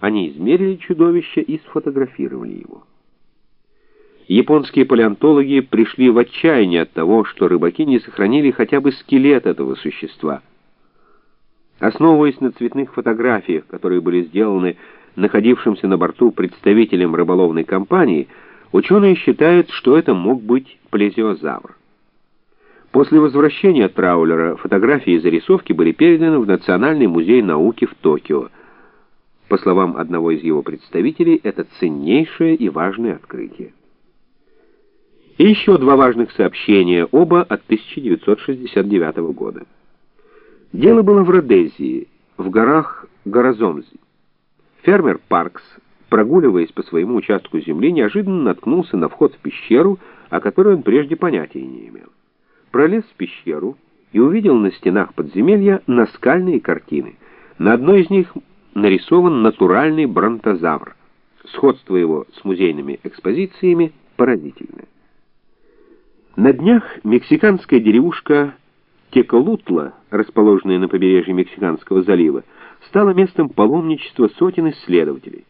Они измерили чудовище и сфотографировали его. Японские палеонтологи пришли в отчаяние от того, что рыбаки не сохранили хотя бы скелет этого существа. Основываясь на цветных фотографиях, которые были сделаны находившимся на борту представителем рыболовной компании, ученые считают, что это мог быть плезиозавр. После возвращения траулера фотографии и зарисовки были переданы в Национальный музей науки в Токио. По словам одного из его представителей, это ценнейшее и важное открытие. И еще два важных сообщения, оба от 1969 года. Дело было в Родезии, в горах Горазомзи. Фермер Паркс, прогуливаясь по своему участку земли, неожиданно наткнулся на вход в пещеру, о которой он прежде понятия не имел. Пролез в пещеру и увидел на стенах подземелья наскальные картины. На одной из них нарисован натуральный бронтозавр. Сходство его с музейными экспозициями поразительное. На днях мексиканская деревушка Теколутла, расположенная на побережье Мексиканского залива, стала местом паломничества сотен исследователей.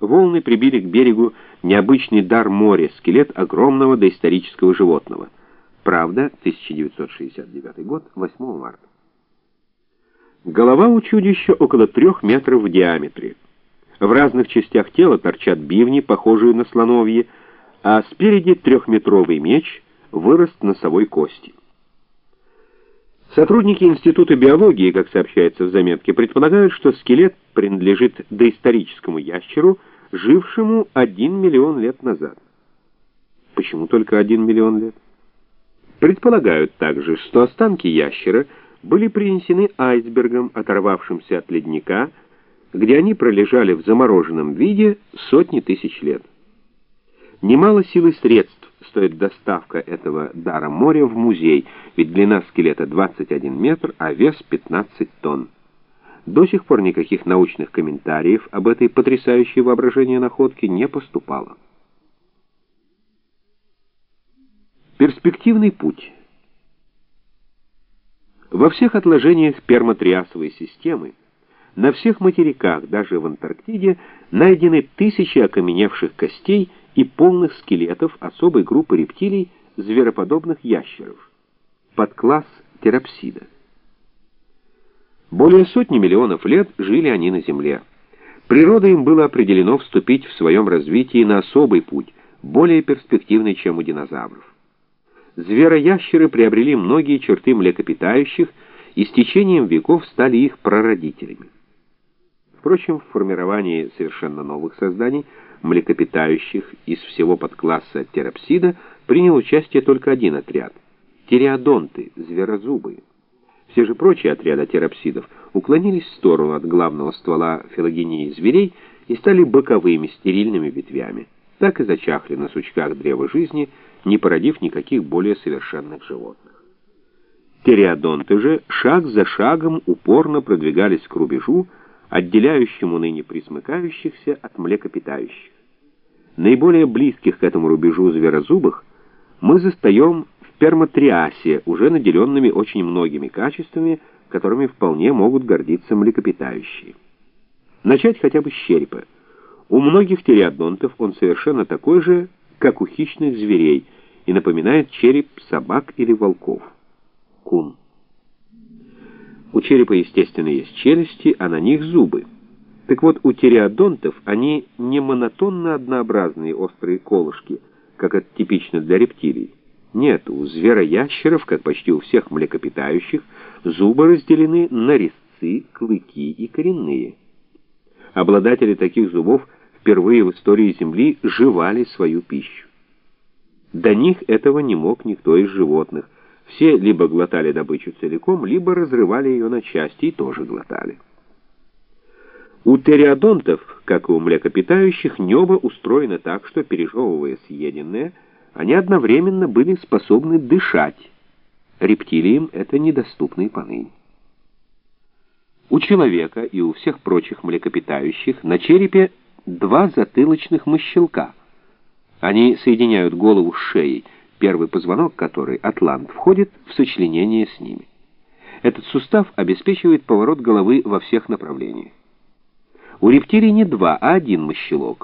Волны прибили к берегу необычный дар моря, скелет огромного доисторического животного. Правда, 1969 год, 8 марта. Голова у чудища около трех метров в диаметре. В разных частях тела торчат бивни, похожие на слоновьи, а спереди трехметровый меч — вырост носовой кости. Сотрудники Института биологии, как сообщается в заметке, предполагают, что скелет принадлежит доисторическому ящеру, жившему 1 миллион лет назад. Почему только 1 миллион лет? Предполагают также, что останки ящера были принесены айсбергом, оторвавшимся от ледника, где они пролежали в замороженном виде сотни тысяч лет. Немало сил и средств стоит доставка этого дара моря в музей, ведь длина скелета 21 метр, а вес 15 тонн. До сих пор никаких научных комментариев об этой потрясающей воображении находке не поступало. Перспективный путь. Во всех отложениях пермотриасовой системы, на всех материках, даже в Антарктиде, найдены тысячи окаменевших костей и полных скелетов особой группы рептилий звероподобных ящеров, подкласс терапсида. Более сотни миллионов лет жили они на Земле. Природа им было определено вступить в своем развитии на особый путь, более перспективный, чем у динозавров. Звероящеры приобрели многие черты млекопитающих и с течением веков стали их прародителями. Впрочем, в формировании совершенно новых созданий, млекопитающих из всего подкласса терапсида, принял участие только один отряд — тиреодонты, зверозубые. Все же прочие отряды терапсидов уклонились в сторону от главного ствола филогении зверей и стали боковыми стерильными ветвями. Так и зачахли на сучках древа жизни, не породив никаких более совершенных животных. Тиреодонты же шаг за шагом упорно продвигались к рубежу, отделяющему ныне присмыкающихся от млекопитающих. Наиболее близких к этому рубежу зверозубых мы застаем в пермотриасе, уже наделенными очень многими качествами, которыми вполне могут гордиться млекопитающие. Начать хотя бы с черепа. У многих тиреодонтов он совершенно такой же, как у хищных зверей, и напоминает череп собак или волков. Кун. У черепа, естественно, есть челюсти, а на них зубы. Так вот, у тиреодонтов они не монотонно однообразные острые колышки, как это типично для рептилий. Нет, у звероящеров, как почти у всех млекопитающих, зубы разделены на резцы, клыки и коренные. Обладатели таких зубов впервые в истории Земли жевали свою пищу. До них этого не мог никто из животных, все либо глотали добычу целиком, либо разрывали ее на части и тоже глотали. У териодонтов, как и у млекопитающих, небо устроено так, что, пережевывая съеденное, они одновременно были способны дышать. Рептилиям это недоступно и поныне. У человека и у всех прочих млекопитающих на черепе два затылочных мыщелка. Они соединяют голову с шеей, первый позвонок которой, атлант, входит в сочленение с ними. Этот сустав обеспечивает поворот головы во всех направлениях. У рептилий не два, а один мощелок.